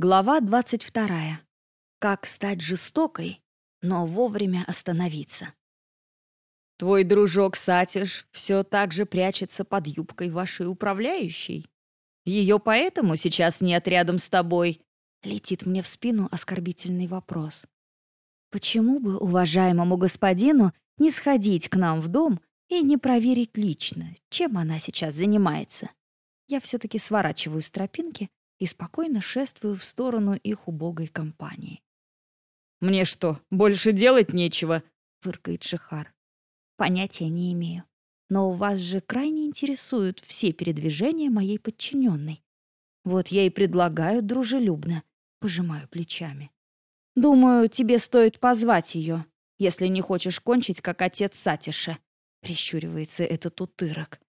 Глава 22. Как стать жестокой, но вовремя остановиться. Твой дружок Сатиш все так же прячется под юбкой вашей управляющей. Ее поэтому сейчас нет рядом с тобой. Летит мне в спину оскорбительный вопрос. Почему бы уважаемому господину не сходить к нам в дом и не проверить лично, чем она сейчас занимается? Я все-таки сворачиваю с тропинки и спокойно шествую в сторону их убогой компании. «Мне что, больше делать нечего?» — фыркает Шихар. «Понятия не имею. Но у вас же крайне интересуют все передвижения моей подчиненной. Вот я и предлагаю дружелюбно, пожимаю плечами. Думаю, тебе стоит позвать ее, если не хочешь кончить, как отец Сатиша», — прищуривается этот утырок.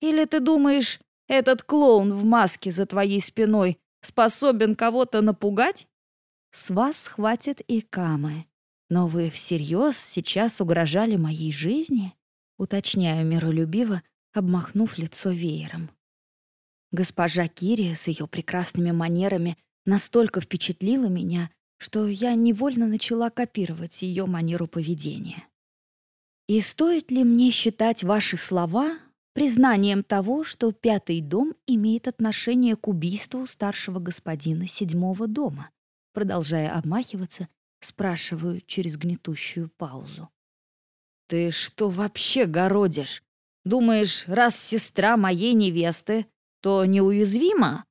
«Или ты думаешь, этот клоун в маске за твоей спиной способен кого-то напугать? С вас хватит и камы. Но вы всерьез сейчас угрожали моей жизни? Уточняю миролюбиво, обмахнув лицо веером. Госпожа Кирия с ее прекрасными манерами настолько впечатлила меня, что я невольно начала копировать ее манеру поведения. И стоит ли мне считать ваши слова признанием того, что пятый дом имеет отношение к убийству старшего господина седьмого дома. Продолжая обмахиваться, спрашиваю через гнетущую паузу. «Ты что вообще городишь? Думаешь, раз сестра моей невесты, то неуязвима?»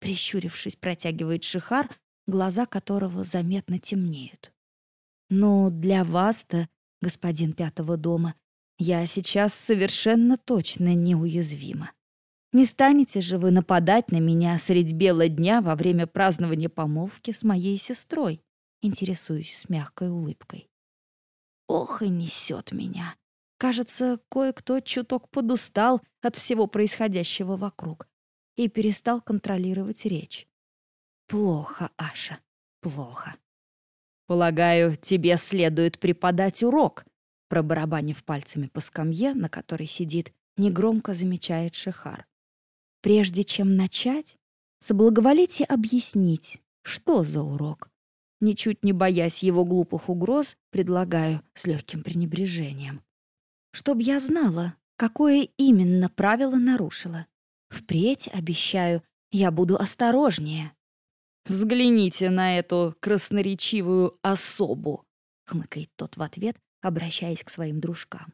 Прищурившись, протягивает Шихар, глаза которого заметно темнеют. «Ну, для вас-то, господин пятого дома, я сейчас совершенно точно неуязвима. Не станете же вы нападать на меня средь бела дня во время празднования помолвки с моей сестрой? Интересуюсь с мягкой улыбкой. Ох и несет меня. Кажется, кое-кто чуток подустал от всего происходящего вокруг и перестал контролировать речь. Плохо, Аша, плохо. Полагаю, тебе следует преподать урок, Пробарабанив пальцами по скамье, на которой сидит, негромко замечает Шихар. «Прежде чем начать, соблаговолите объяснить, что за урок?» Ничуть не боясь его глупых угроз, предлагаю с легким пренебрежением. «Чтоб я знала, какое именно правило нарушила. Впредь, обещаю, я буду осторожнее». «Взгляните на эту красноречивую особу», — хмыкает тот в ответ, обращаясь к своим дружкам.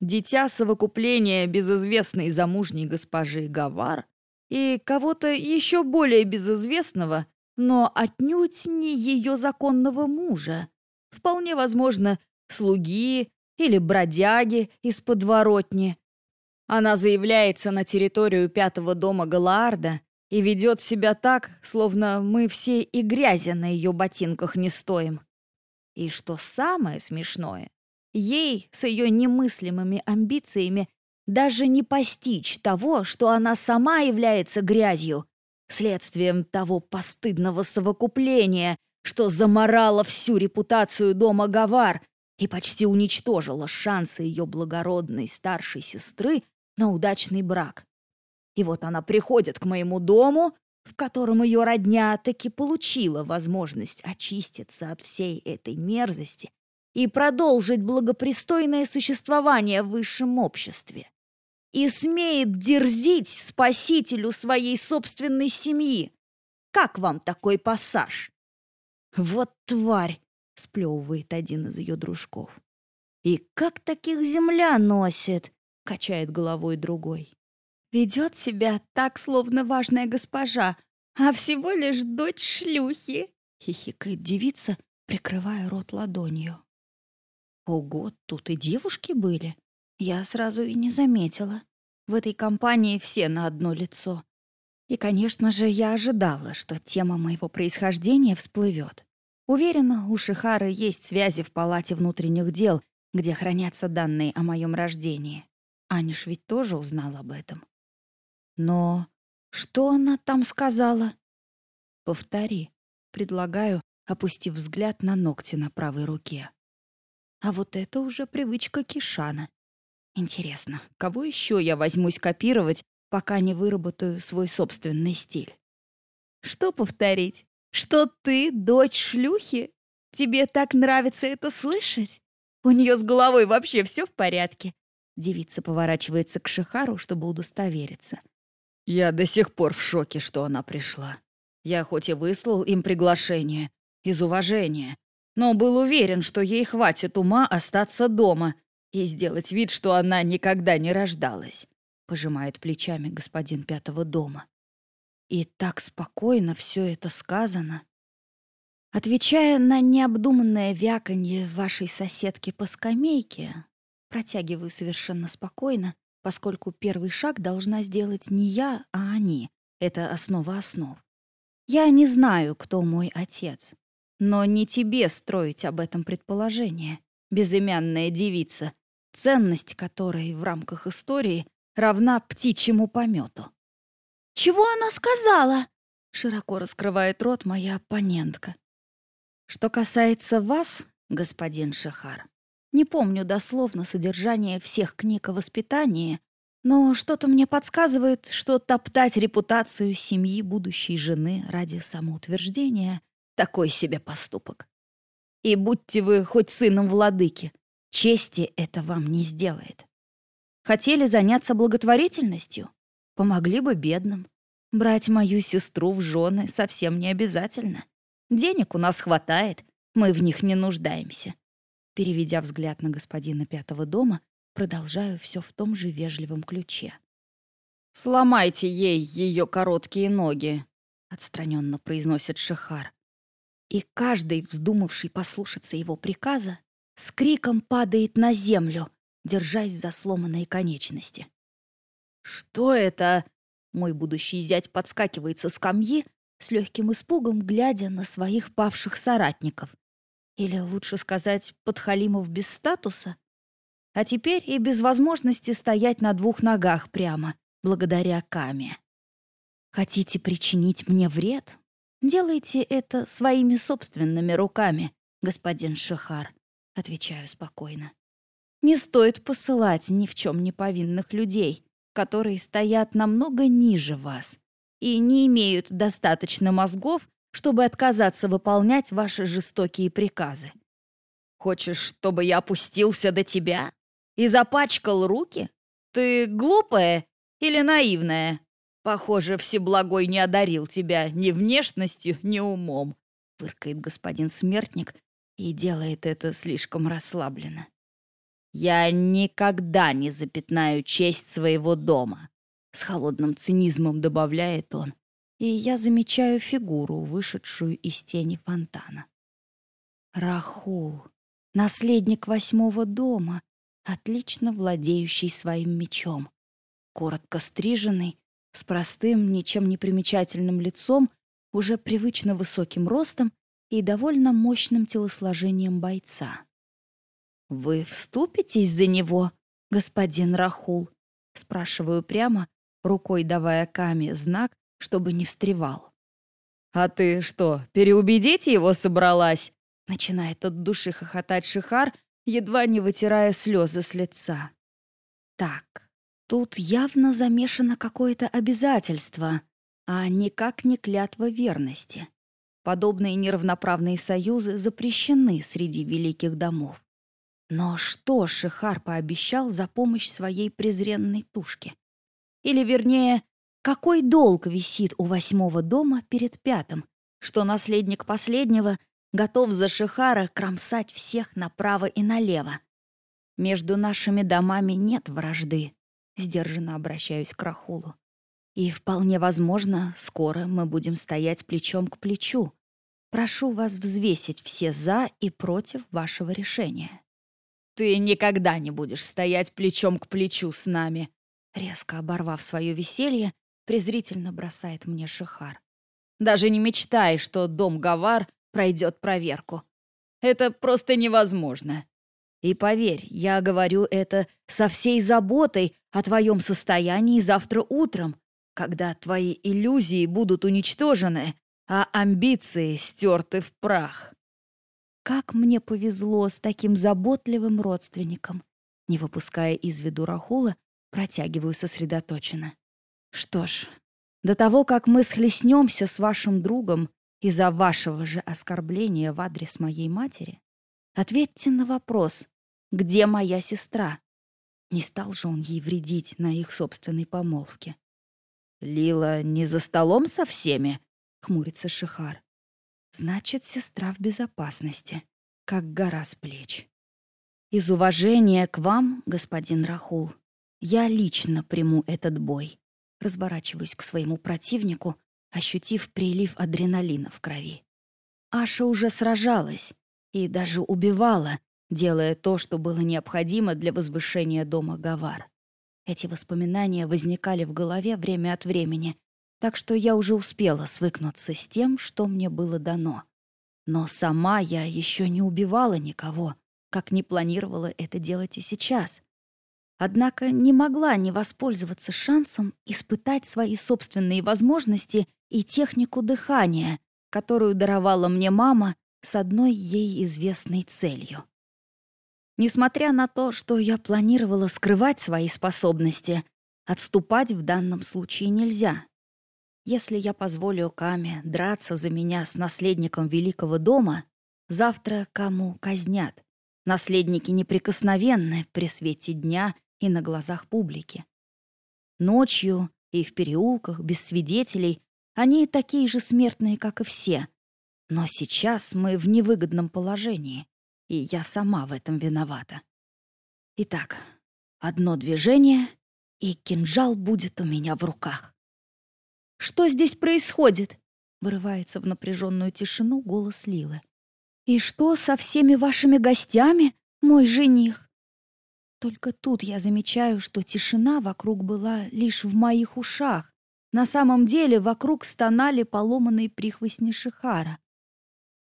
Дитя совокупления безызвестной замужней госпожи Гавар и кого-то еще более безызвестного, но отнюдь не ее законного мужа. Вполне возможно, слуги или бродяги из подворотни. Она заявляется на территорию пятого дома Галаарда и ведет себя так, словно мы все и грязи на ее ботинках не стоим. И что самое смешное, ей с ее немыслимыми амбициями даже не постичь того, что она сама является грязью, следствием того постыдного совокупления, что заморало всю репутацию дома Гавар и почти уничтожило шансы ее благородной старшей сестры на удачный брак. И вот она приходит к моему дому, в котором ее родня таки получила возможность очиститься от всей этой мерзости и продолжить благопристойное существование в высшем обществе. И смеет дерзить спасителю своей собственной семьи. Как вам такой пассаж? Вот тварь, сплевывает один из ее дружков. И как таких земля носит, качает головой другой. Ведет себя так, словно важная госпожа, а всего лишь дочь шлюхи, хихикает девица, прикрывая рот ладонью. Ого, тут и девушки были. Я сразу и не заметила. В этой компании все на одно лицо. И, конечно же, я ожидала, что тема моего происхождения всплывет. Уверена, у Шихары есть связи в палате внутренних дел, где хранятся данные о моем рождении. Аниш ведь тоже узнал об этом. Но что она там сказала? Повтори. Предлагаю, опустив взгляд на ногти на правой руке. А вот это уже привычка Кишана. Интересно, кого еще я возьмусь копировать, пока не выработаю свой собственный стиль? Что повторить? что ты дочь шлюхи? Тебе так нравится это слышать? У нее с головой вообще все в порядке?» Девица поворачивается к Шихару, чтобы удостовериться. «Я до сих пор в шоке, что она пришла. Я хоть и выслал им приглашение, из уважения, но был уверен, что ей хватит ума остаться дома и сделать вид, что она никогда не рождалась», — пожимает плечами господин пятого дома. И так спокойно все это сказано. Отвечая на необдуманное вяканье вашей соседки по скамейке, протягиваю совершенно спокойно, поскольку первый шаг должна сделать не я, а они. Это основа основ. Я не знаю, кто мой отец, но не тебе строить об этом предположение, безымянная девица, ценность которой в рамках истории равна птичьему помету. «Чего она сказала?» — широко раскрывает рот моя оппонентка. Что касается вас, господин Шахар, не помню дословно содержание всех книг о воспитании, но что-то мне подсказывает, что топтать репутацию семьи будущей жены ради самоутверждения — такой себе поступок. И будьте вы хоть сыном владыки, чести это вам не сделает. Хотели заняться благотворительностью? Помогли бы бедным. Брать мою сестру в жены совсем не обязательно. Денег у нас хватает, мы в них не нуждаемся. Переведя взгляд на господина пятого дома, продолжаю все в том же вежливом ключе. «Сломайте ей ее короткие ноги», — отстраненно произносит Шихар. И каждый, вздумавший послушаться его приказа, с криком падает на землю, держась за сломанные конечности. «Что это?» Мой будущий зять подскакивает со скамьи, с легким испугом глядя на своих павших соратников. Или лучше сказать, подхалимов без статуса. А теперь и без возможности стоять на двух ногах прямо, благодаря Каме. Хотите причинить мне вред? Делайте это своими собственными руками, господин Шахар, отвечаю спокойно. Не стоит посылать ни в чем не повинных людей, которые стоят намного ниже вас и не имеют достаточно мозгов, чтобы отказаться выполнять ваши жестокие приказы. Хочешь, чтобы я опустился до тебя и запачкал руки? Ты глупая или наивная? Похоже, Всеблагой не одарил тебя ни внешностью, ни умом, фыркает господин Смертник и делает это слишком расслабленно. Я никогда не запятнаю честь своего дома. С холодным цинизмом добавляет он, и я замечаю фигуру, вышедшую из тени фонтана. Рахул, наследник восьмого дома, отлично владеющий своим мечом. Коротко стриженный, с простым, ничем не примечательным лицом, уже привычно высоким ростом и довольно мощным телосложением бойца. «Вы вступитесь за него, господин Рахул?» Спрашиваю прямо, рукой давая Каме знак, чтобы не встревал. «А ты что, переубедить его собралась?» Начинает от души хохотать Шихар, едва не вытирая слезы с лица. «Так, тут явно замешано какое-то обязательство, а никак не клятва верности. Подобные неравноправные союзы запрещены среди великих домов. Но что Шихар пообещал за помощь своей презренной тушке? Или, вернее, какой долг висит у восьмого дома перед пятым, что наследник последнего готов за Шихара кромсать всех направо и налево? Между нашими домами нет вражды, сдержанно обращаюсь к Рахулу. И вполне возможно, скоро мы будем стоять плечом к плечу. Прошу вас взвесить все «за» и «против» вашего решения. «Ты никогда не будешь стоять плечом к плечу с нами», Резко оборвав свое веселье, презрительно бросает мне Шихар. «Даже не мечтай, что дом Гавар пройдет проверку. Это просто невозможно. И поверь, я говорю это со всей заботой о твоем состоянии завтра утром, когда твои иллюзии будут уничтожены, а амбиции стерты в прах. Как мне повезло с таким заботливым родственником. Не выпуская из виду Рахула, Протягиваю сосредоточенно. Что ж, до того, как мы схлестнемся с вашим другом, из-за вашего же оскорбления в адрес моей матери? Ответьте на вопрос, где моя сестра? Не стал же он ей вредить на их собственной помолвке. «Лила не за столом со всеми?» — хмурится Шихар. «Значит, сестра в безопасности, как гора с плеч. Из уважения к вам, господин Рахул, я лично приму этот бой. Разворачиваюсь к своему противнику, ощутив прилив адреналина в крови. Аша уже сражалась и даже убивала, делая то, что было необходимо для возвышения дома Гавар. Эти воспоминания возникали в голове время от времени, так что я уже успела свыкнуться с тем, что мне было дано. Но сама я еще не убивала никого, как не планировала это делать и сейчас. Однако не могла не воспользоваться шансом испытать свои собственные возможности и технику дыхания, которую даровала мне мама с одной ей известной целью. Несмотря на то, что я планировала скрывать свои способности, отступать в данном случае нельзя. Если я позволю Каме драться за меня с наследником Великого дома, завтра кому казнят. Наследники неприкосновенны при свете дня и на глазах публики. Ночью и в переулках без свидетелей они такие же смертные, как и все. Но сейчас мы в невыгодном положении, и я сама в этом виновата. Итак, одно движение, и кинжал будет у меня в руках. «Что здесь происходит?» — вырывается в напряженную тишину голос Лилы. «И что со всеми вашими гостями, мой жених?» Только тут я замечаю, что тишина вокруг была лишь в моих ушах. На самом деле вокруг стонали поломанные прихвостни Шихара.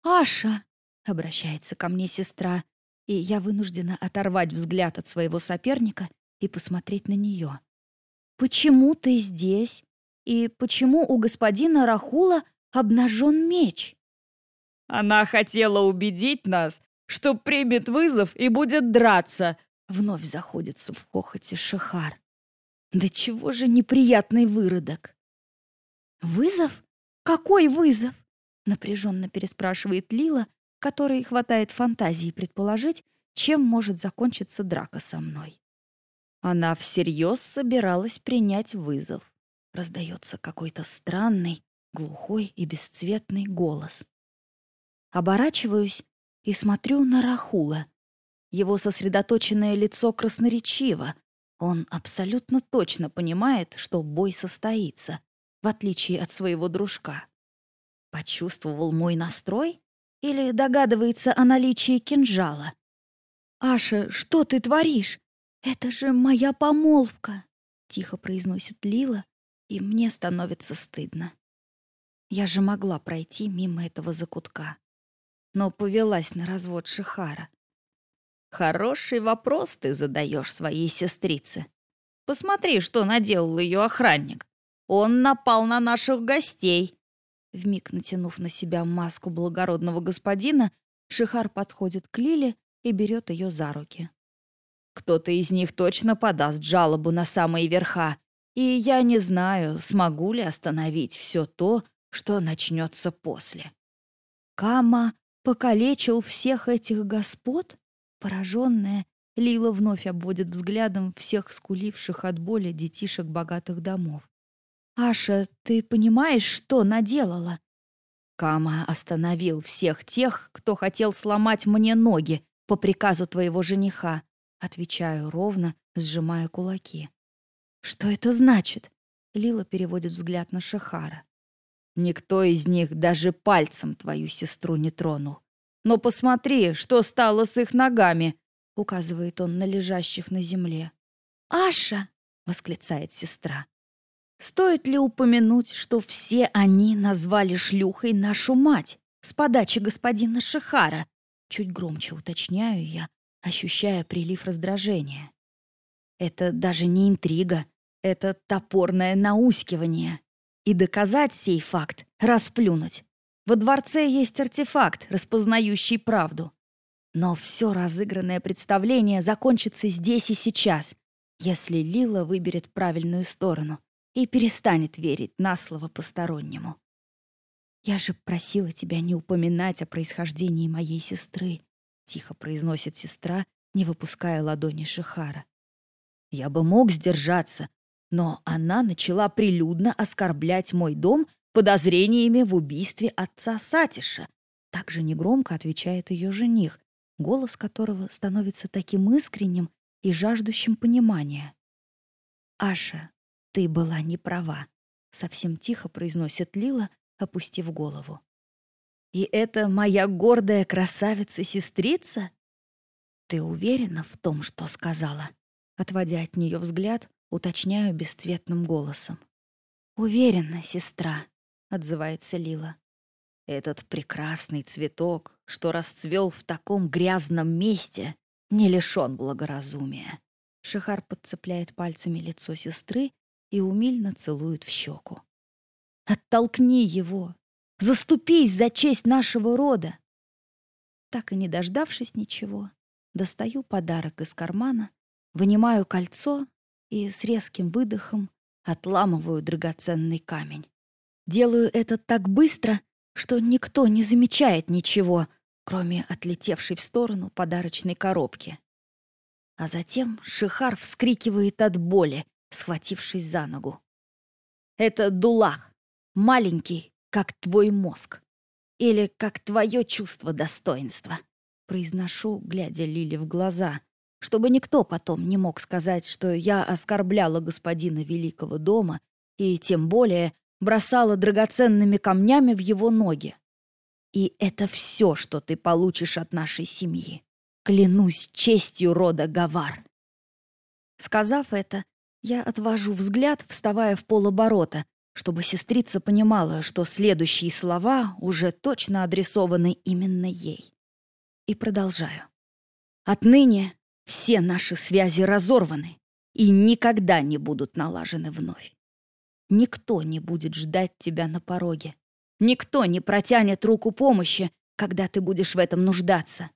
«Аша!» — обращается ко мне сестра, и я вынуждена оторвать взгляд от своего соперника и посмотреть на нее. «Почему ты здесь? И почему у господина Рахула обнажен меч?» «Она хотела убедить нас, что примет вызов и будет драться», Вновь заходится в хохоте Шахар. Да чего же неприятный выродок? «Вызов? Какой вызов?» Напряженно переспрашивает Лила, которой хватает фантазии предположить, чем может закончиться драка со мной. Она всерьез собиралась принять вызов. Раздается какой-то странный, глухой и бесцветный голос. Оборачиваюсь и смотрю на Рахула, его сосредоточенное лицо красноречиво. Он абсолютно точно понимает, что бой состоится, в отличие от своего дружка. Почувствовал мой настрой? Или догадывается о наличии кинжала? «Аша, что ты творишь? Это же моя помолвка!» Тихо произносит Лила, и мне становится стыдно. Я же могла пройти мимо этого закутка. Но повелась на развод Шихара. Хороший вопрос ты задаешь своей сестрице. Посмотри, что наделал ее охранник. Он напал на наших гостей. Вмиг натянув на себя маску благородного господина, Шихар подходит к Лиле и берет ее за руки. Кто-то из них точно подаст жалобу на самые верха, и я не знаю, смогу ли остановить все то, что начнется после. Кама покалечил всех этих господ? Пораженная, Лила вновь обводит взглядом всех скуливших от боли детишек богатых домов. «Аша, ты понимаешь, что наделала?» Кама остановил всех тех, кто хотел сломать мне ноги по приказу твоего жениха. Отвечаю ровно, сжимая кулаки. «Что это значит?» Лила переводит взгляд на Шахара. «Никто из них даже пальцем твою сестру не тронул. Но посмотри, что стало с их ногами!» — указывает он на лежащих на земле. «Аша!» — восклицает сестра. «Стоит ли упомянуть, что все они назвали шлюхой нашу мать с подачи господина Шихара?» Чуть громче уточняю я, ощущая прилив раздражения. Это даже не интрига, это топорное наускивание. И доказать сей факт, расплюнуть, во дворце есть артефакт, распознающий правду. Но все разыгранное представление закончится здесь и сейчас, если Лила выберет правильную сторону и перестанет верить на слово постороннему. «Я же просила тебя не упоминать о происхождении моей сестры», — тихо произносит сестра, не выпуская ладони Шихара. «Я бы мог сдержаться, но она начала прилюдно оскорблять мой дом подозрениями в убийстве отца Сатиша. Также негромко отвечает ее жених, голос которого становится таким искренним и жаждущим понимания. «Аша, ты была не права», — совсем тихо произносит Лила, опустив голову. «И это моя гордая красавица-сестрица?» «Ты уверена в том, что сказала?» Отводя от нее взгляд, уточняю бесцветным голосом. «Уверена, сестра», — отзывается Лила. «Этот прекрасный цветок, что расцвел в таком грязном месте, не лишен благоразумия». Шихар подцепляет пальцами лицо сестры и умильно целует в щеку. Оттолкни его! Заступись за честь нашего рода!» Так и не дождавшись ничего, достаю подарок из кармана, вынимаю кольцо и с резким выдохом отламываю драгоценный камень. Делаю это так быстро, что никто не замечает ничего, кроме отлетевшей в сторону подарочной коробки. А затем Шихар вскрикивает от боли, схватившись за ногу. «Это Дулах! маленький, как твой мозг. Или как твое чувство достоинства. Произношу, глядя Лили в глаза, чтобы никто потом не мог сказать, что я оскорбляла господина Великого дома и тем более бросала драгоценными камнями в его ноги. И это все, что ты получишь от нашей семьи. Клянусь честью рода Гавар. Сказав это, я отвожу взгляд, вставая в полоборота, чтобы сестрица понимала, что следующие слова уже точно адресованы именно ей. И продолжаю. Отныне все наши связи разорваны и никогда не будут налажены вновь. Никто не будет ждать тебя на пороге. Никто не протянет руку помощи, когда ты будешь в этом нуждаться.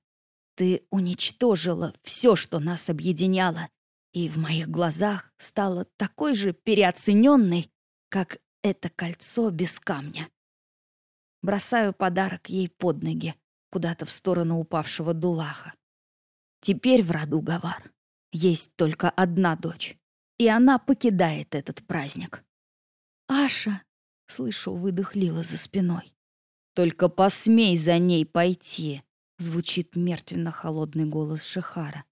Ты уничтожила все, что нас объединяло, и в моих глазах стала такой же переоцененной, как это кольцо без камня. Бросаю подарок ей под ноги, куда-то в сторону упавшего Дулаха. Теперь в роду Гавар есть только одна дочь, и она покидает этот праздник. «Аша!» — слышу выдох Лила за спиной. «Только посмей за ней пойти!» — звучит мертвенно-холодный голос Шихара.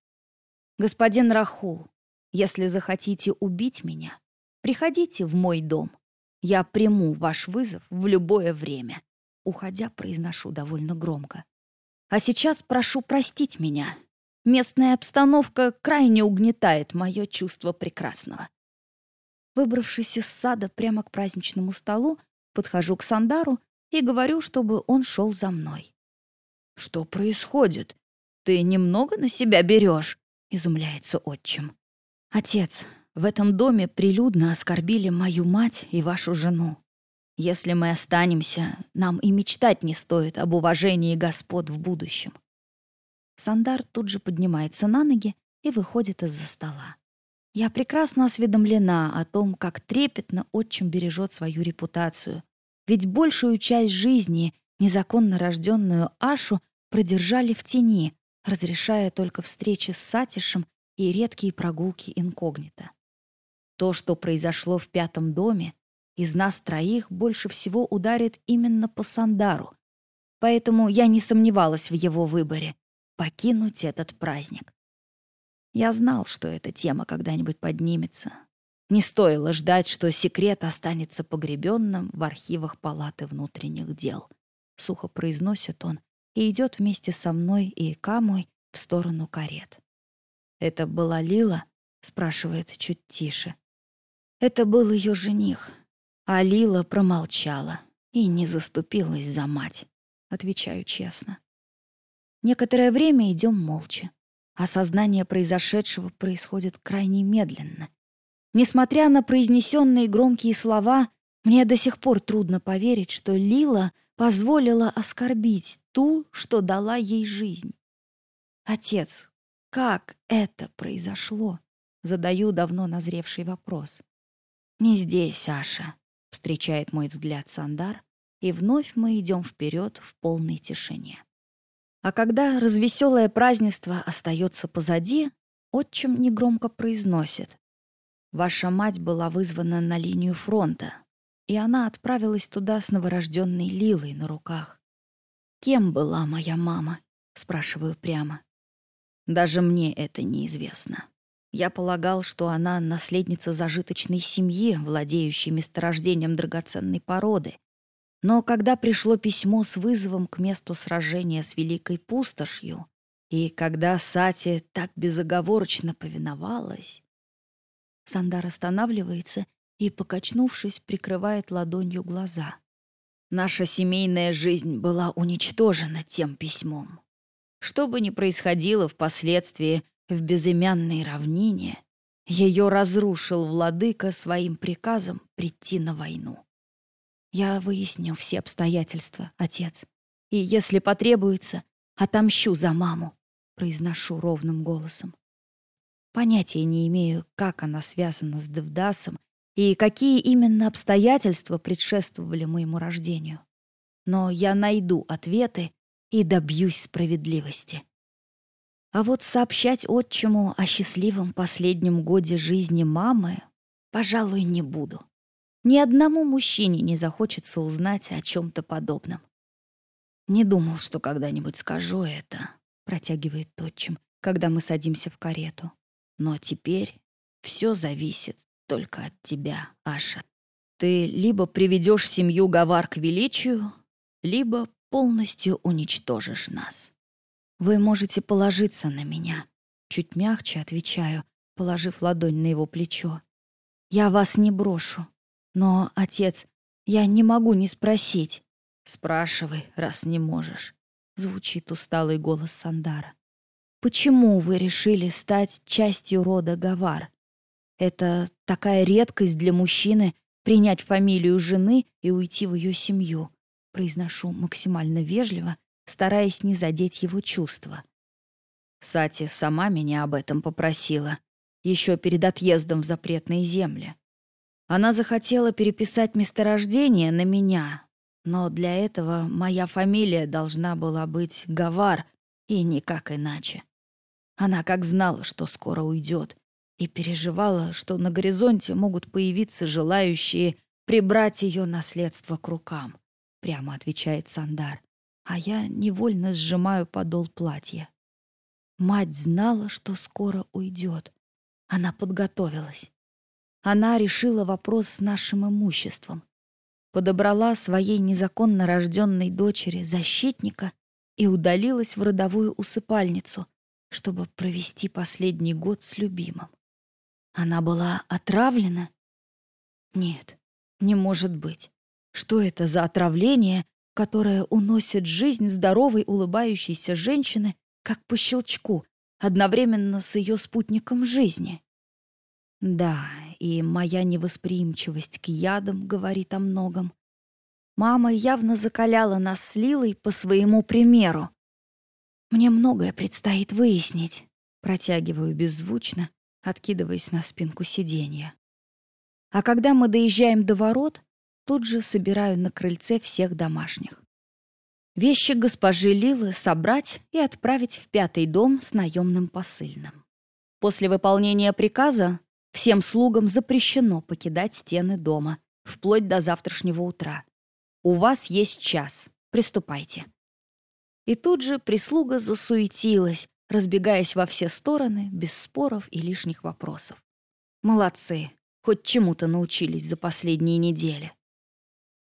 «Господин Рахул, если захотите убить меня, приходите в мой дом. Я приму ваш вызов в любое время. Уходя, произношу довольно громко. А сейчас прошу простить меня. Местная обстановка крайне угнетает мое чувство прекрасного. Выбравшись из сада прямо к праздничному столу, подхожу к Сандару и говорю, чтобы он шел за мной. «Что происходит? Ты немного на себя берешь?» — изумляется отчим. «Отец, в этом доме прилюдно оскорбили мою мать и вашу жену. Если мы останемся, нам и мечтать не стоит об уважении господ в будущем. Сандар тут же поднимается на ноги и выходит из-за стола. Я прекрасно осведомлена о том, как трепетно отчим бережет свою репутацию. Ведь большую часть жизни незаконно рожденную Ашу продержали в тени, разрешая только встречи с Сатишем и редкие прогулки инкогнито. То, что произошло в пятом доме, из нас троих больше всего ударит именно по Сандару. Поэтому я не сомневалась в его выборе — покинуть этот праздник. Я знал, что эта тема когда-нибудь поднимется. Не стоило ждать, что секрет останется погребенным в архивах Палаты внутренних дел. Сухо произносит он и идет вместе со мной и Камой в сторону карет. «Это была Лила?» — спрашивает чуть тише. Это был ее жених. А Лила промолчала и не заступилась за мать. Отвечаю честно. Некоторое время идем молча. Осознание произошедшего происходит крайне медленно. Несмотря на произнесенные громкие слова, мне до сих пор трудно поверить, что Лила позволила оскорбить ту, что дала ей жизнь. Отец, как это произошло? Задаю давно назревший вопрос. «Не здесь, Саша», — встречает мой взгляд Сандар и вновь мы идем вперед в полной тишине. А когда развеселое празднество остается позади, отчим негромко произносит. «Ваша мать была вызвана на линию фронта, и она отправилась туда с новорожденной Лилой на руках. Кем была моя мама?» — спрашиваю прямо. Даже мне это неизвестно. Я полагал, что она наследница зажиточной семьи, владеющей месторождением драгоценной породы. Но когда пришло письмо с вызовом к месту сражения с Великой Пустошью, и когда Сати так безоговорочно повиновалась... Сандар останавливается и, покачнувшись, прикрывает ладонью глаза. Наша семейная жизнь была уничтожена тем письмом. Что бы ни происходило впоследствии в безымянной равнине, ее разрушил владыка своим приказом прийти на войну. Я выясню все обстоятельства, отец. И если потребуется, отомщу за маму, произношу ровным голосом. Понятия не имею, как она связана с Девдасом и какие именно обстоятельства предшествовали моему рождению. Но я найду ответы и добьюсь справедливости. А вот сообщать отчиму о счастливом последнем годе жизни мамы, пожалуй, не буду. Ни одному мужчине не захочется узнать о чем-то подобном. «Не думал, что когда-нибудь скажу это», — протягивает отчим, когда мы садимся в карету. «Но теперь все зависит только от тебя, Аша. Ты либо приведешь семью Гавар к величию, либо полностью уничтожишь нас. Вы можете положиться на меня. Чуть мягче отвечаю, положив ладонь на его плечо. Я вас не брошу. Но, отец, я не могу не спросить. Спрашивай, раз не можешь. Звучит усталый голос Сандара. Почему вы решили стать частью рода Гавар? Это такая редкость для мужчины принять фамилию жены и уйти в ее семью произношу максимально вежливо, стараясь не задеть его чувства. Сати сама меня об этом попросила, еще перед отъездом в запретные земли. Она захотела переписать месторождение на меня, но для этого моя фамилия должна была быть Гавар, и никак иначе. Она как знала, что скоро уйдет, и переживала, что на горизонте могут появиться желающие прибрать ее наследство к рукам прямо отвечает Сандар, а я невольно сжимаю подол платья. Мать знала, что скоро уйдет. Она подготовилась. Она решила вопрос с нашим имуществом. Подобрала своей незаконно рожденной дочери защитника и удалилась в родовую усыпальницу, чтобы провести последний год с любимым. Она была отравлена? Нет, не может быть. Что это за отравление, которое уносит жизнь здоровой улыбающейся женщины, как по щелчку, одновременно с ее спутником жизни? Да, и моя невосприимчивость к ядам говорит о многом. Мама явно закаляла нас с Лилой по своему примеру. Мне многое предстоит выяснить, протягиваю беззвучно, откидываясь на спинку сиденья. А когда мы доезжаем до ворот, тут же собираю на крыльце всех домашних. Вещи госпожи Лилы собрать и отправить в пятый дом с наемным посыльным. После выполнения приказа всем слугам запрещено покидать стены дома, вплоть до завтрашнего утра. У вас есть час. Приступайте. И тут же прислуга засуетилась, разбегаясь во все стороны, без споров и лишних вопросов. Молодцы, хоть чему-то научились за последние недели.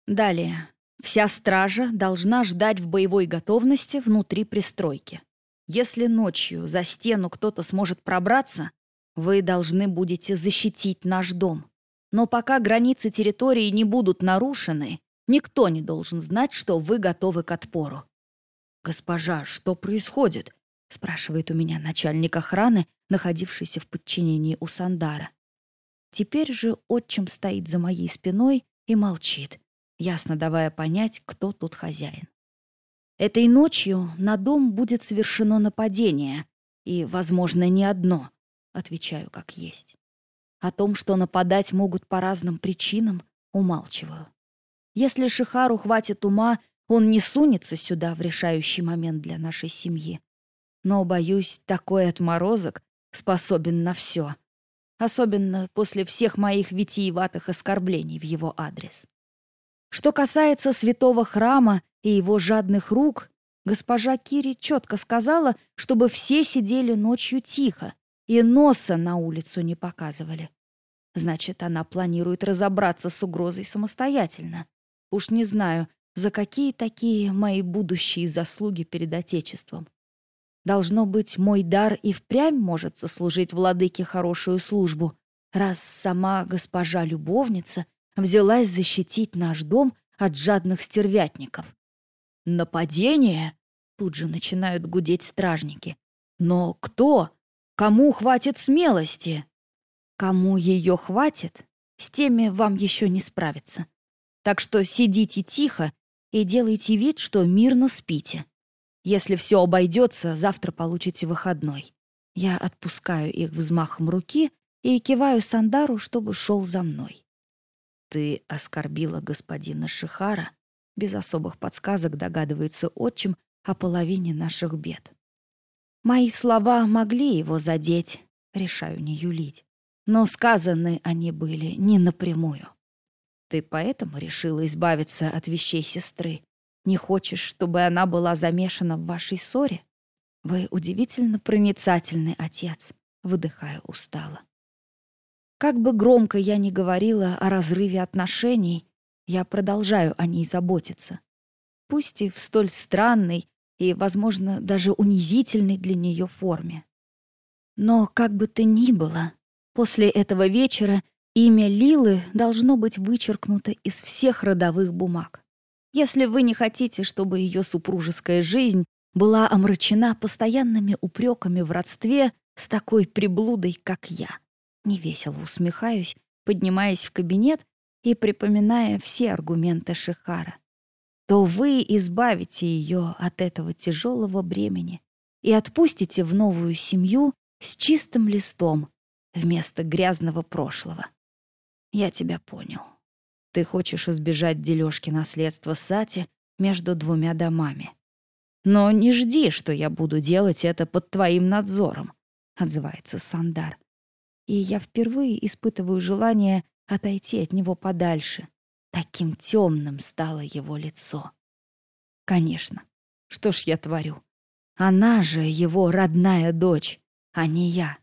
Далее. Вся стража должна ждать в боевой готовности внутри пристройки. Если ночью за стену кто-то сможет пробраться, вы должны будете защитить наш дом. Но пока границы территории не будут нарушены, никто не должен знать, что вы готовы к отпору. «Госпожа, что происходит?» — спрашивает у меня начальник охраны, находившийся в подчинении у Сандара. Теперь же отчим стоит за моей спиной и молчит ясно давая понять, кто тут хозяин. Этой ночью на дом будет совершено нападение, и, возможно, не одно, отвечаю как есть. О том, что нападать могут по разным причинам, умалчиваю. Если Шихару хватит ума, он не сунется сюда в решающий момент для нашей семьи. Но, боюсь, такой отморозок способен на все. Особенно после всех моих витиеватых оскорблений в его адрес. Что касается святого храма и его жадных рук, госпожа Кири четко сказала, чтобы все сидели ночью тихо и носа на улицу не показывали. Значит, она планирует разобраться с угрозой самостоятельно. Уж не знаю, за какие такие мои будущие заслуги перед Отечеством. Должно быть, мой дар и впрямь может сослужить владыке хорошую службу, раз сама госпожа-любовница взялась защитить наш дом от жадных стервятников. «Нападение?» — тут же начинают гудеть стражники. «Но кто? Кому хватит смелости?» «Кому ее хватит, с теми вам еще не справиться. Так что сидите тихо и делайте вид, что мирно спите. Если все обойдется, завтра получите выходной. Я отпускаю их взмахом руки и киваю Сандару, чтобы шел за мной. Ты оскорбила господина Шихара. Без особых подсказок догадывается отчим о половине наших бед. Мои слова могли его задеть, решаю не юлить. Но сказаны они были не напрямую. Ты поэтому решила избавиться от вещей сестры? Не хочешь, чтобы она была замешана в вашей ссоре? Вы удивительно проницательный отец, выдыхаю устало. Как бы громко я ни говорила о разрыве отношений, я продолжаю о ней заботиться. Пусть и в столь странной и, возможно, даже унизительной для нее форме. Но как бы то ни было, после этого вечера Имя Лилы должно быть вычеркнуто из всех родовых бумаг. Если вы не хотите, чтобы ее супружеская жизнь была омрачена постоянными упреками в родстве с такой приблудой, как я. Невесело усмехаюсь, поднимаясь в кабинет и припоминая все аргументы Шихара. То вы избавите ее от этого тяжелого бремени и отпустите в новую семью с чистым листом вместо грязного прошлого. Я тебя понял. Ты хочешь избежать дележки наследства Сати между двумя домами. Но не жди, что я буду делать это под твоим надзором, отзывается Сандар. И я впервые испытываю желание отойти от него подальше. Таким темным стало его лицо. Конечно. Что ж я творю? Она же его родная дочь, а не я.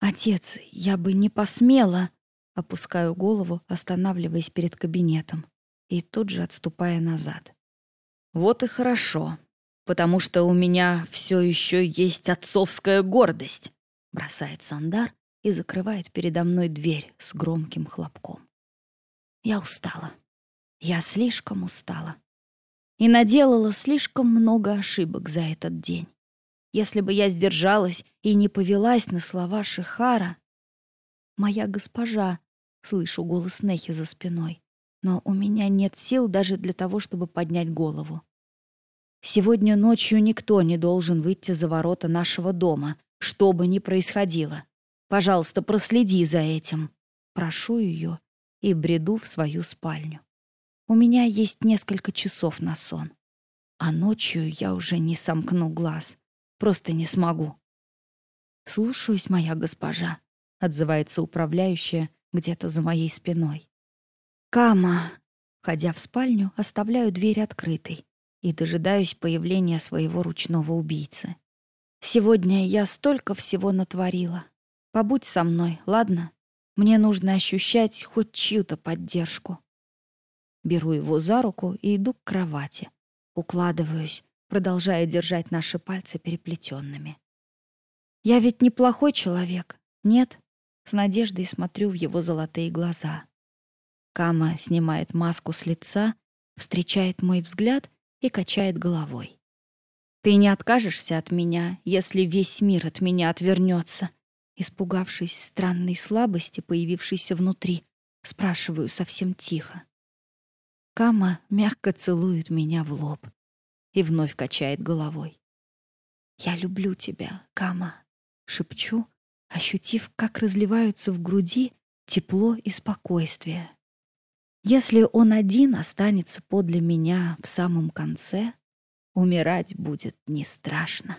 Отец, я бы не посмела. Опускаю голову, останавливаясь перед кабинетом, и тут же отступая назад. «Вот и хорошо, потому что у меня все еще есть отцовская гордость», бросает Сандар и закрывает передо мной дверь с громким хлопком. Я устала. Я слишком устала. И наделала слишком много ошибок за этот день. Если бы я сдержалась и не повелась на слова Шихара, «Моя госпожа», — слышу голос Нехи за спиной, но у меня нет сил даже для того, чтобы поднять голову. Сегодня ночью никто не должен выйти за ворота нашего дома, что бы ни происходило. Пожалуйста, проследи за этим. Прошу ее и бреду в свою спальню. У меня есть несколько часов на сон. А ночью я уже не сомкну глаз. Просто не смогу. «Слушаюсь, моя госпожа», отзывается управляющая где-то за моей спиной. «Кама!» Входя в спальню, оставляю дверь открытой и дожидаюсь появления своего ручного убийцы. Сегодня я столько всего натворила. Побудь со мной, ладно? Мне нужно ощущать хоть чью-то поддержку. Беру его за руку и иду к кровати. Укладываюсь, продолжая держать наши пальцы переплетенными. Я ведь неплохой человек, нет? С надеждой смотрю в его золотые глаза. Кама снимает маску с лица, встречает мой взгляд и качает головой. «Ты не откажешься от меня, если весь мир от меня отвернется?» Испугавшись странной слабости, появившейся внутри, спрашиваю совсем тихо. Кама мягко целует меня в лоб и вновь качает головой. «Я люблю тебя, Кама», — шепчу, ощутив, как разливаются в груди тепло и спокойствие. Если он один останется подле меня в самом конце, умирать будет не страшно.